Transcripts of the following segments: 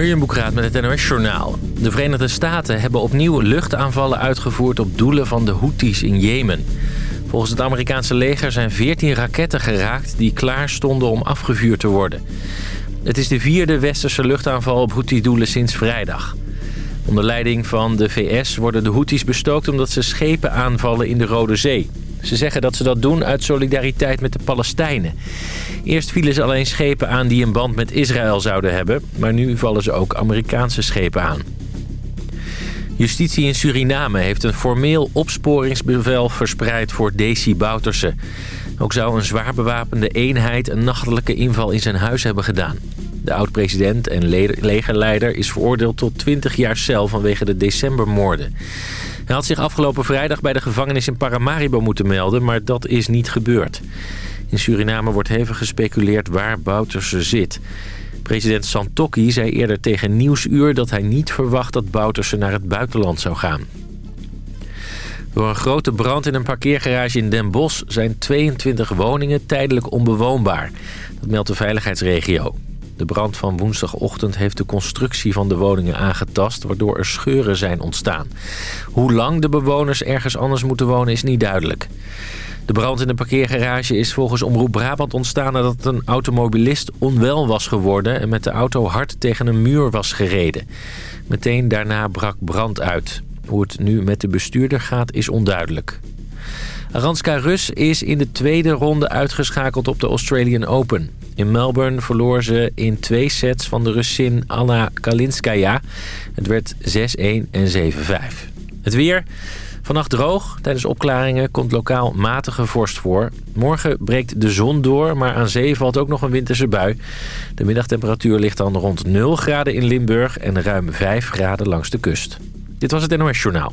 Jurjen Boekraat met het NOS Journaal. De Verenigde Staten hebben opnieuw luchtaanvallen uitgevoerd op doelen van de Houthis in Jemen. Volgens het Amerikaanse leger zijn 14 raketten geraakt die klaar stonden om afgevuurd te worden. Het is de vierde westerse luchtaanval op Houthi-doelen sinds vrijdag. Onder leiding van de VS worden de Houthis bestookt omdat ze schepen aanvallen in de Rode Zee. Ze zeggen dat ze dat doen uit solidariteit met de Palestijnen. Eerst vielen ze alleen schepen aan die een band met Israël zouden hebben... maar nu vallen ze ook Amerikaanse schepen aan. Justitie in Suriname heeft een formeel opsporingsbevel verspreid voor Desi Bouterse. Ook zou een zwaar bewapende eenheid een nachtelijke inval in zijn huis hebben gedaan. De oud-president en legerleider is veroordeeld tot 20 jaar cel vanwege de decembermoorden. Hij had zich afgelopen vrijdag bij de gevangenis in Paramaribo moeten melden, maar dat is niet gebeurd. In Suriname wordt hevig gespeculeerd waar Bouterse zit. President Santokki zei eerder tegen Nieuwsuur dat hij niet verwacht dat Bouterse naar het buitenland zou gaan. Door een grote brand in een parkeergarage in Den Bosch zijn 22 woningen tijdelijk onbewoonbaar. Dat meldt de veiligheidsregio. De brand van woensdagochtend heeft de constructie van de woningen aangetast... waardoor er scheuren zijn ontstaan. Hoe lang de bewoners ergens anders moeten wonen is niet duidelijk. De brand in de parkeergarage is volgens Omroep Brabant ontstaan... nadat een automobilist onwel was geworden... en met de auto hard tegen een muur was gereden. Meteen daarna brak brand uit. Hoe het nu met de bestuurder gaat is onduidelijk. Aranska Rus is in de tweede ronde uitgeschakeld op de Australian Open. In Melbourne verloor ze in twee sets van de Russin Anna Kalinskaya. Het werd 6-1 en 7-5. Het weer... Vannacht droog. Tijdens opklaringen komt lokaal matige vorst voor. Morgen breekt de zon door, maar aan zee valt ook nog een winterse bui. De middagtemperatuur ligt dan rond 0 graden in Limburg en ruim 5 graden langs de kust. Dit was het NOS Journaal.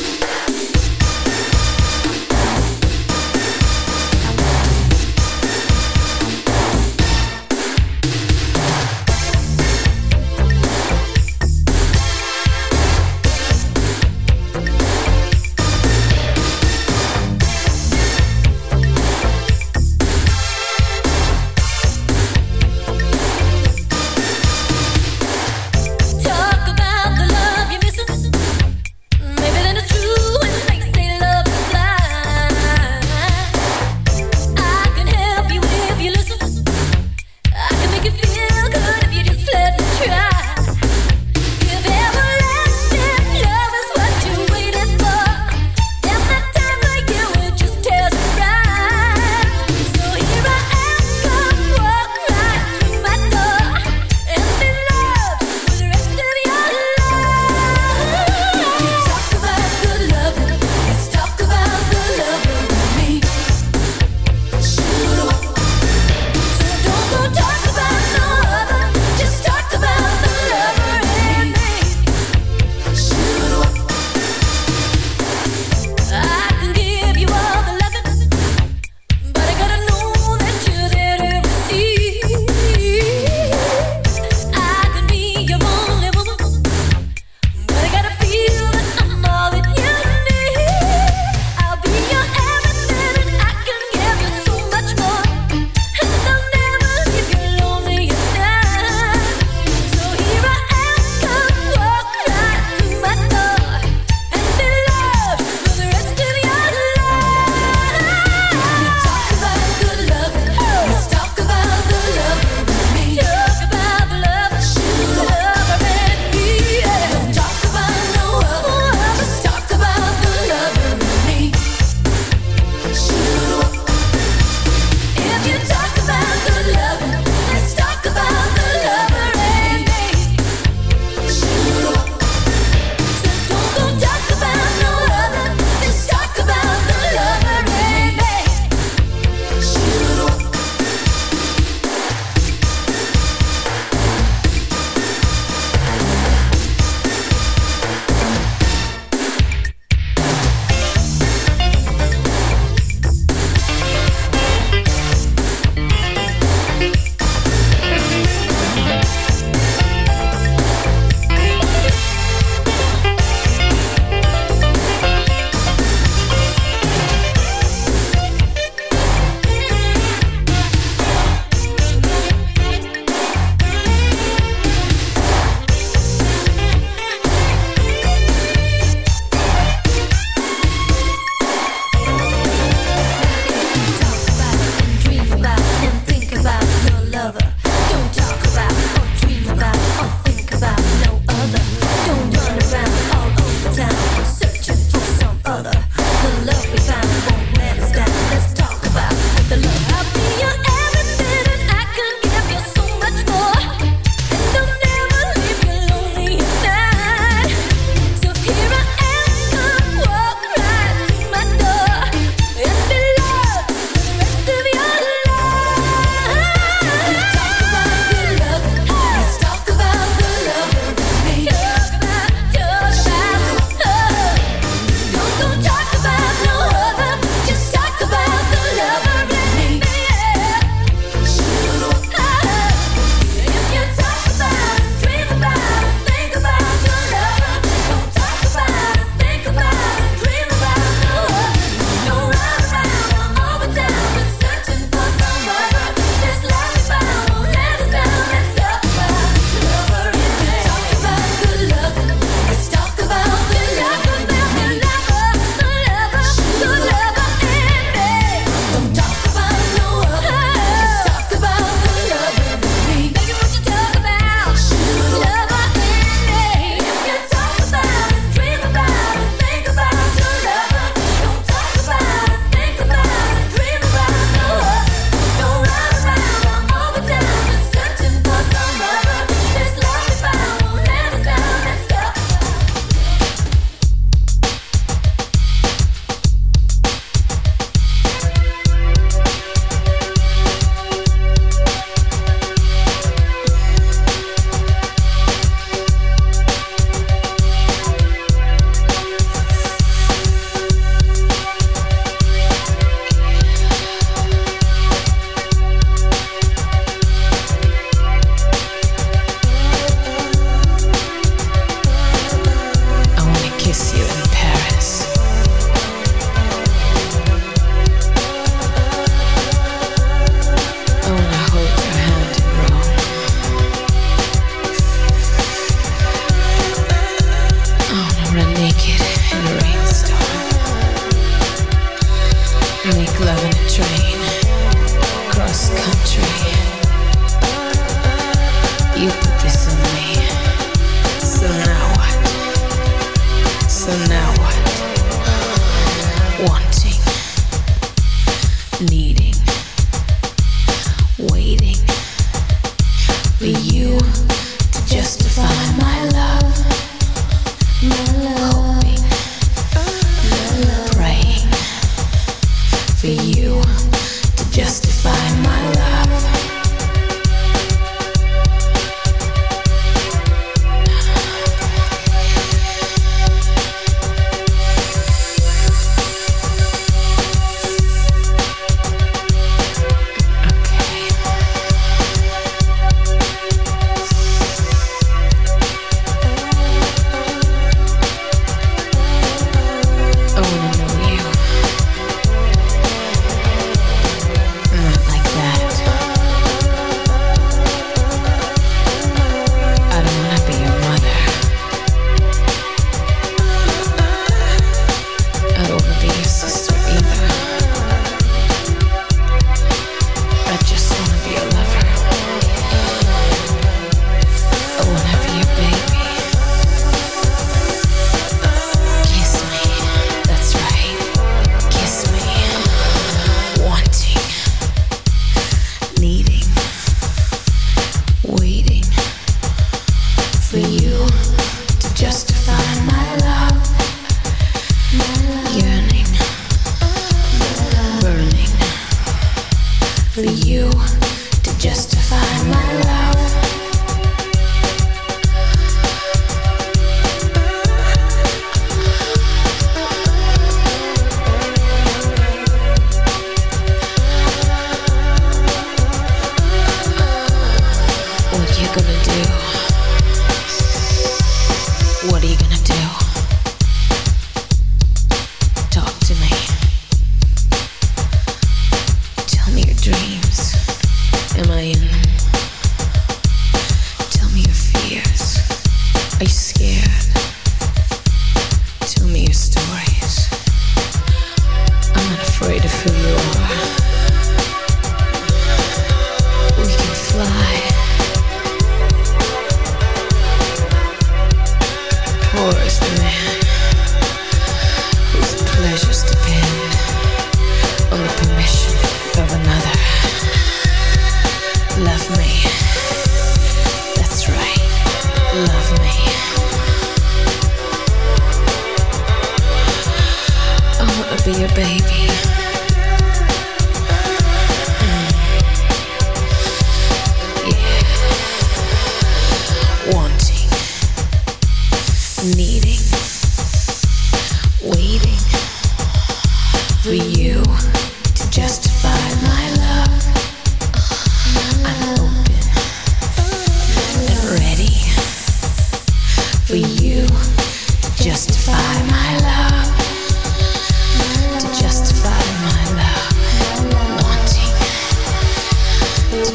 needing.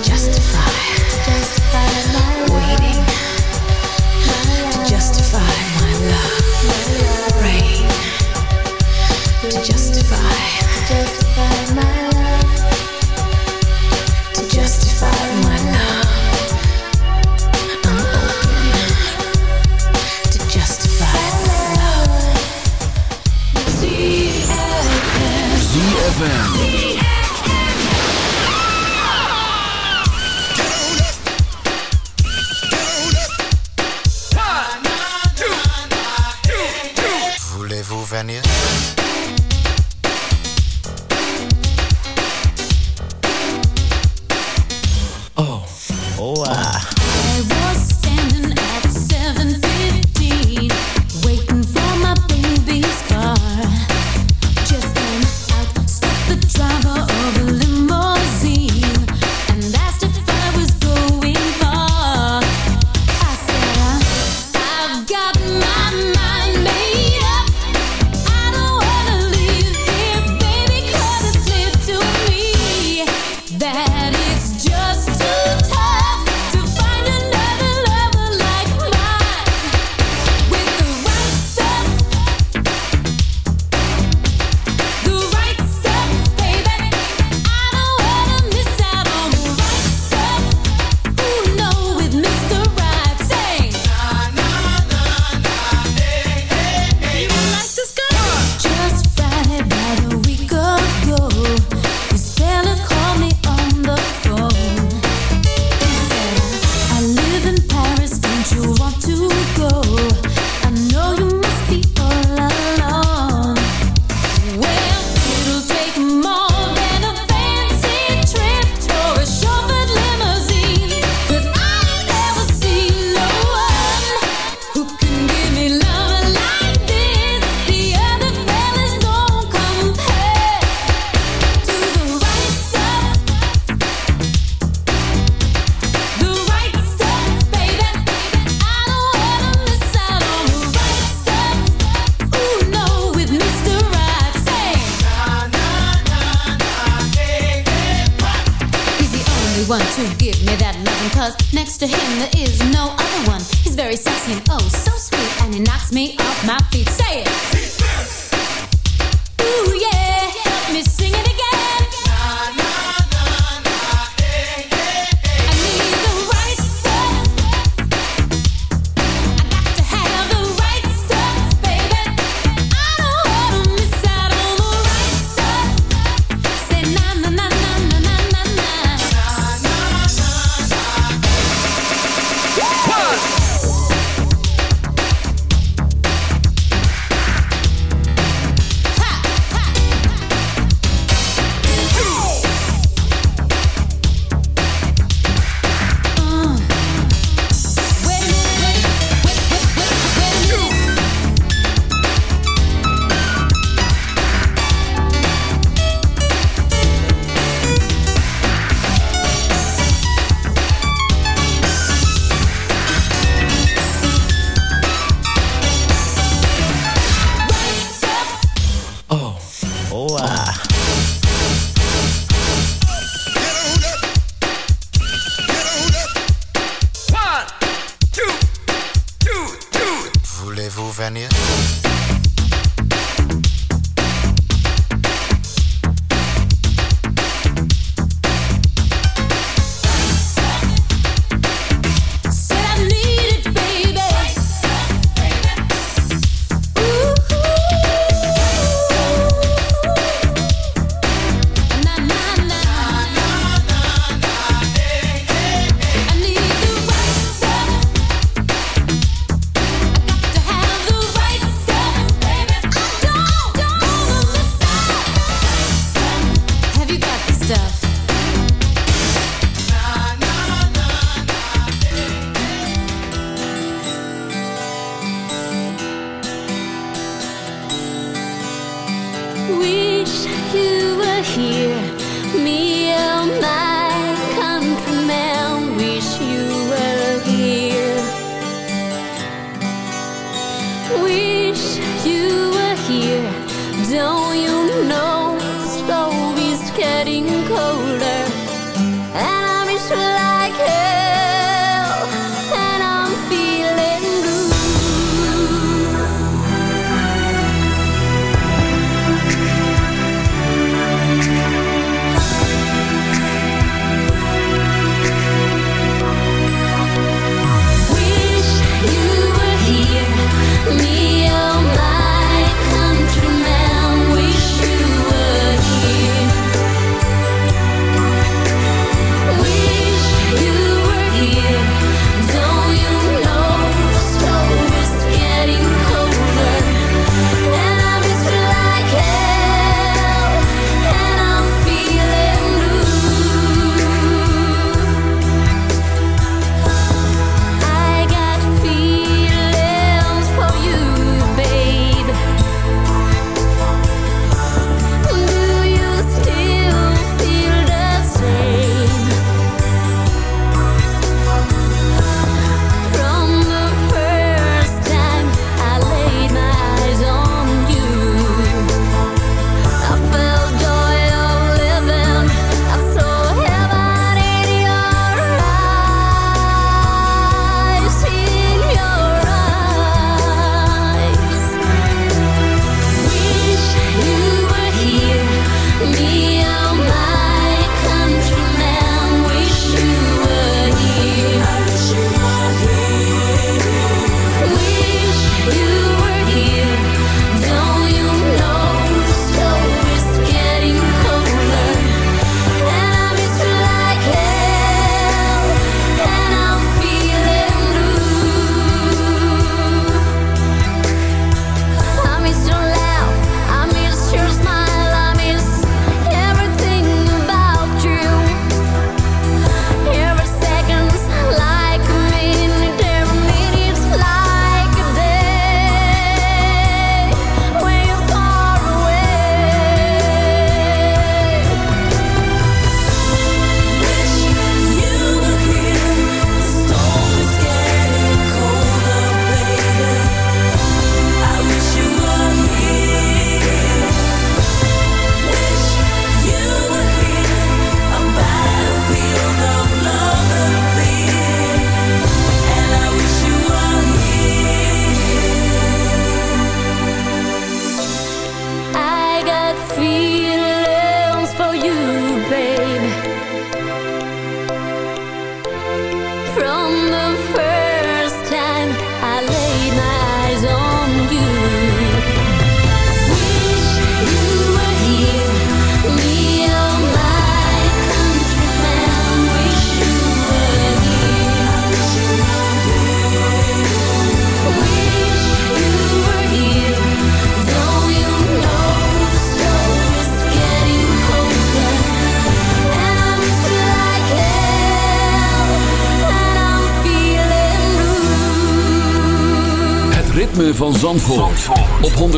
justify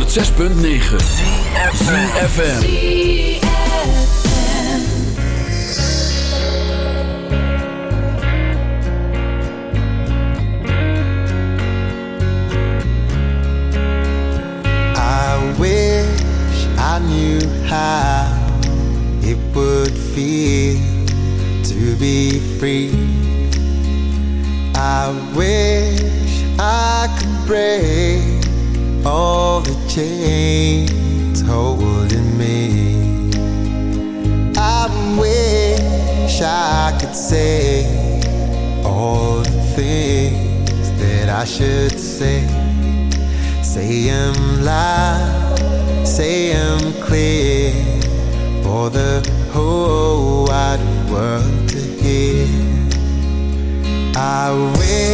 6.9. 106.9 FM. I wish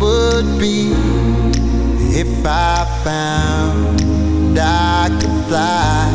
would be if I found I could fly.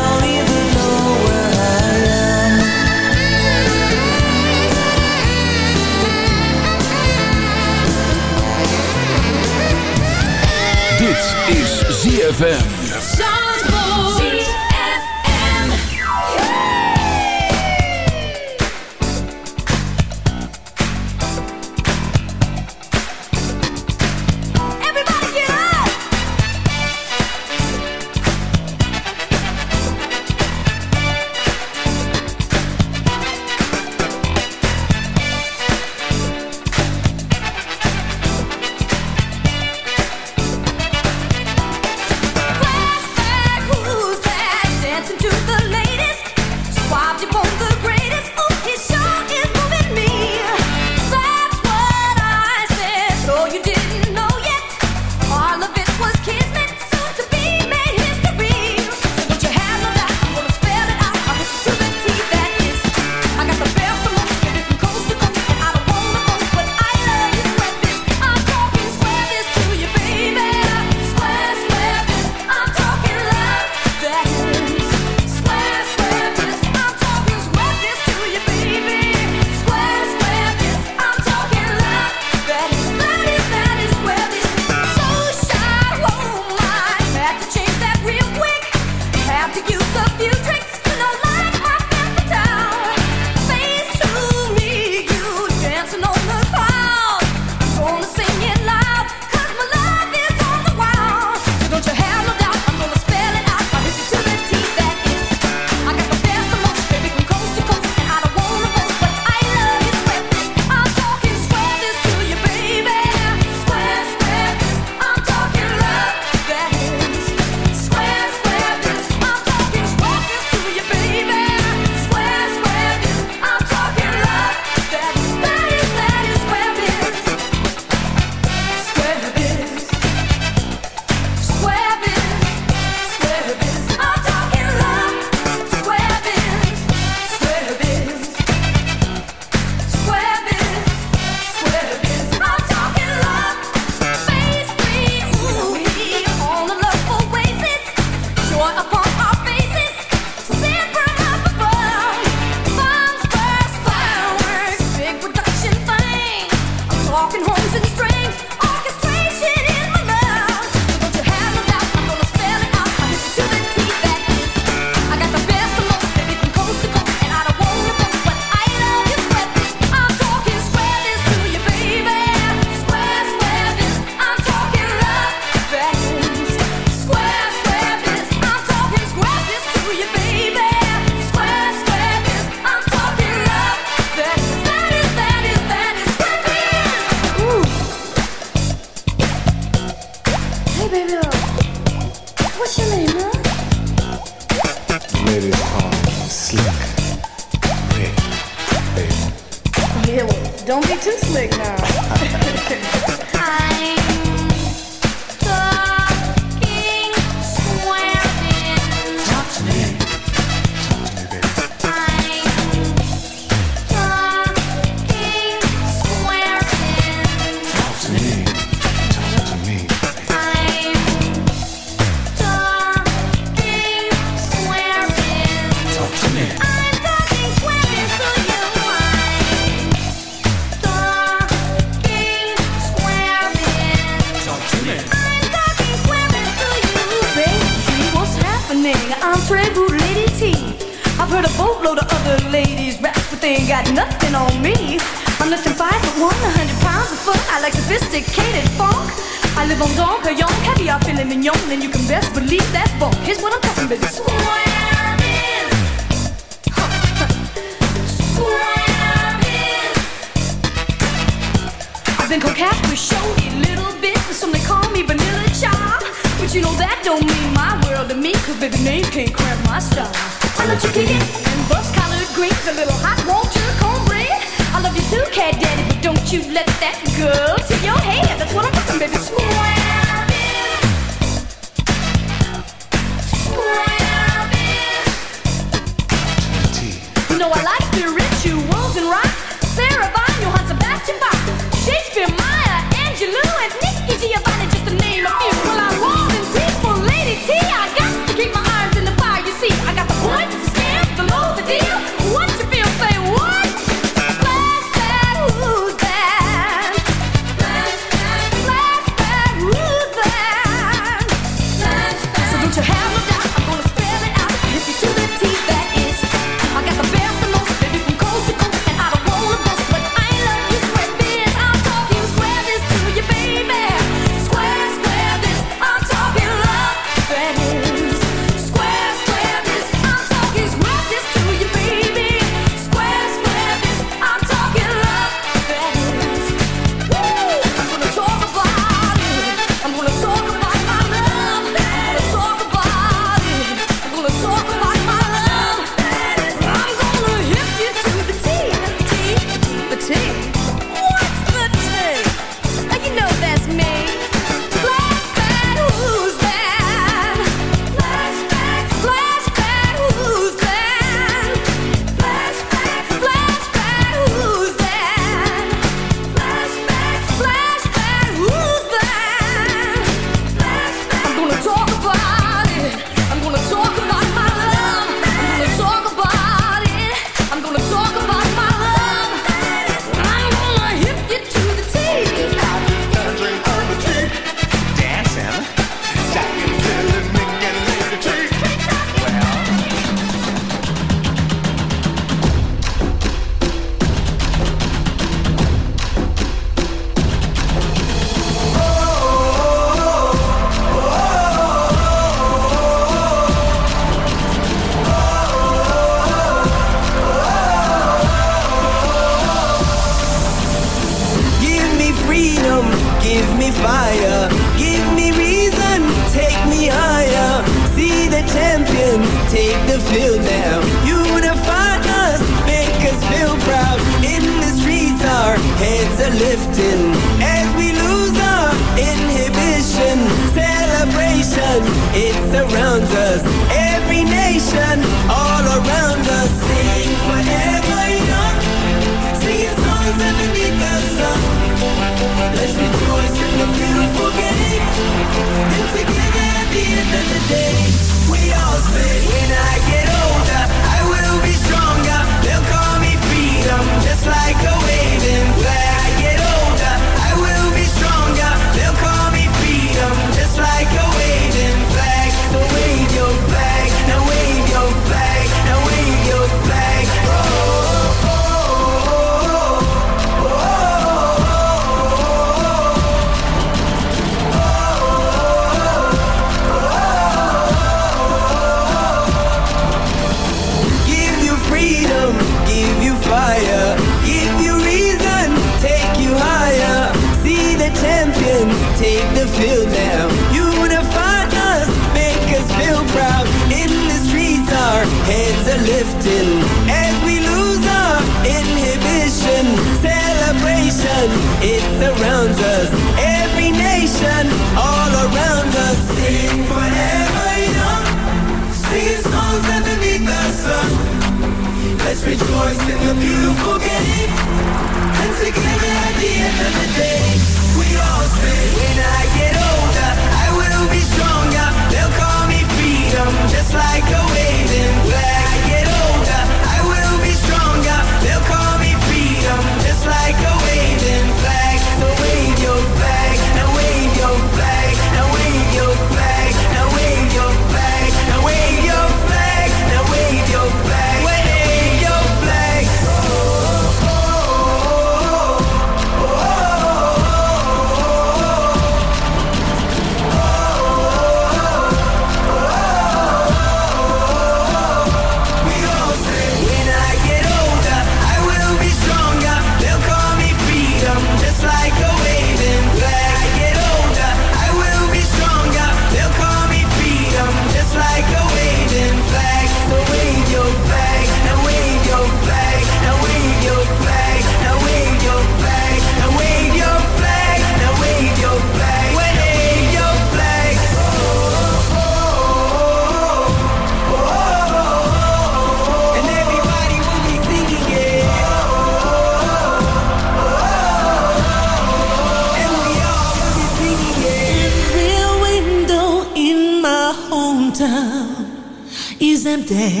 Is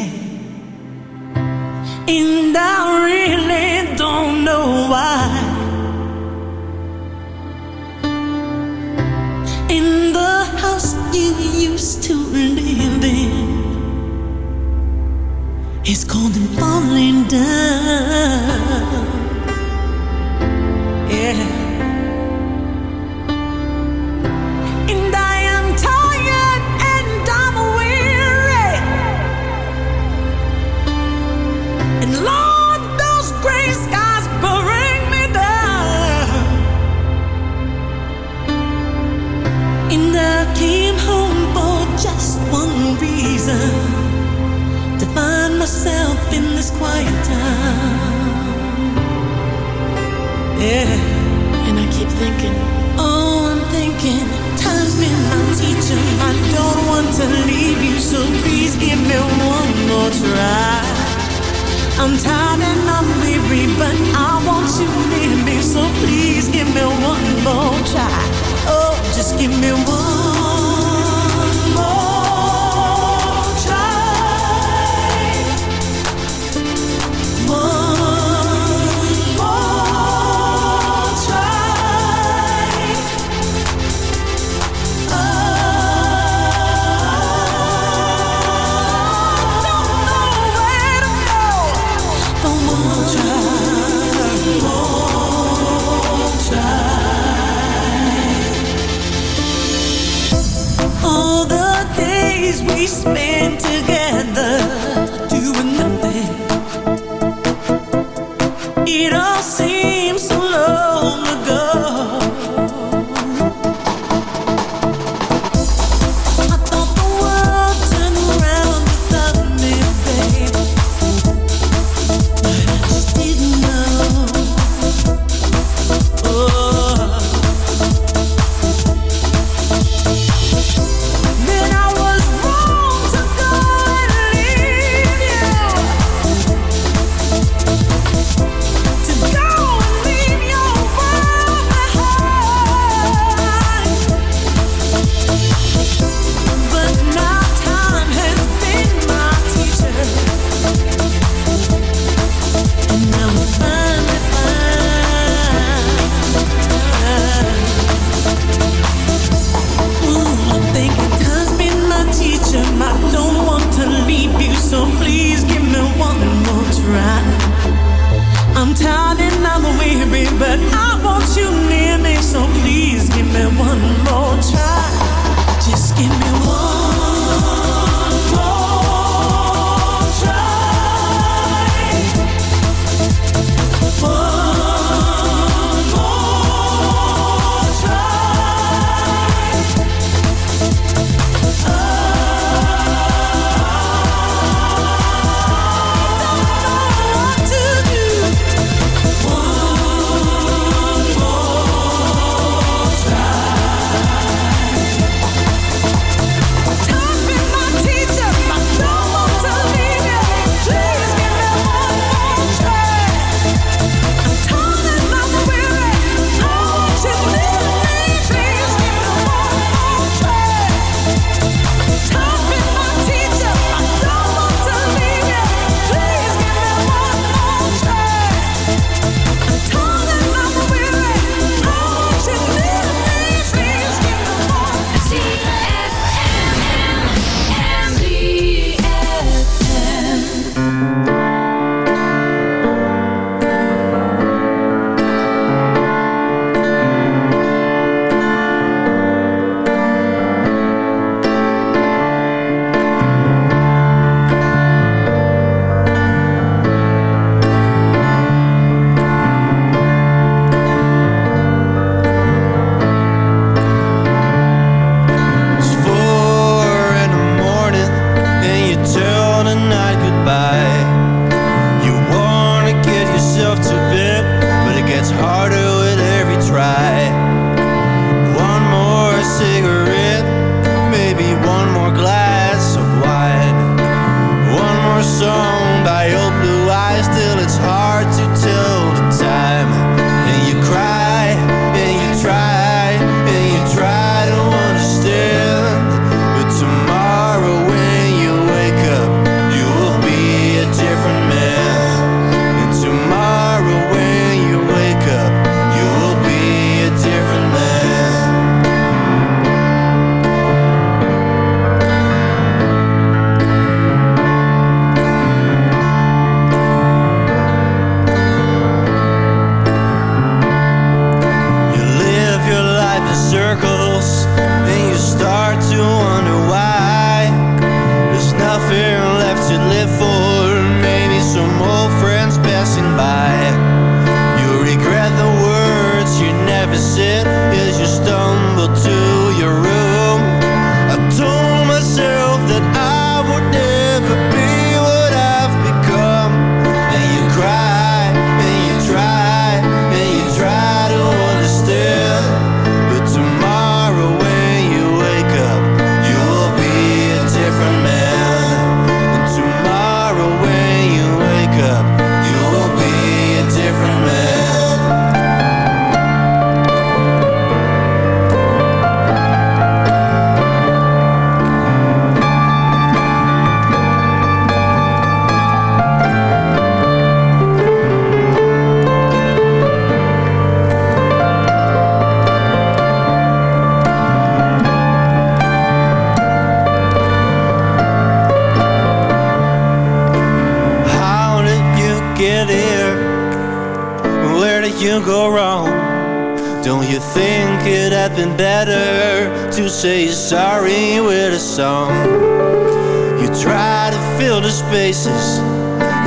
from. You try to fill the spaces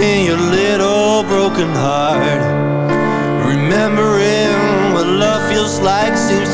in your little broken heart. Remembering what love feels like seems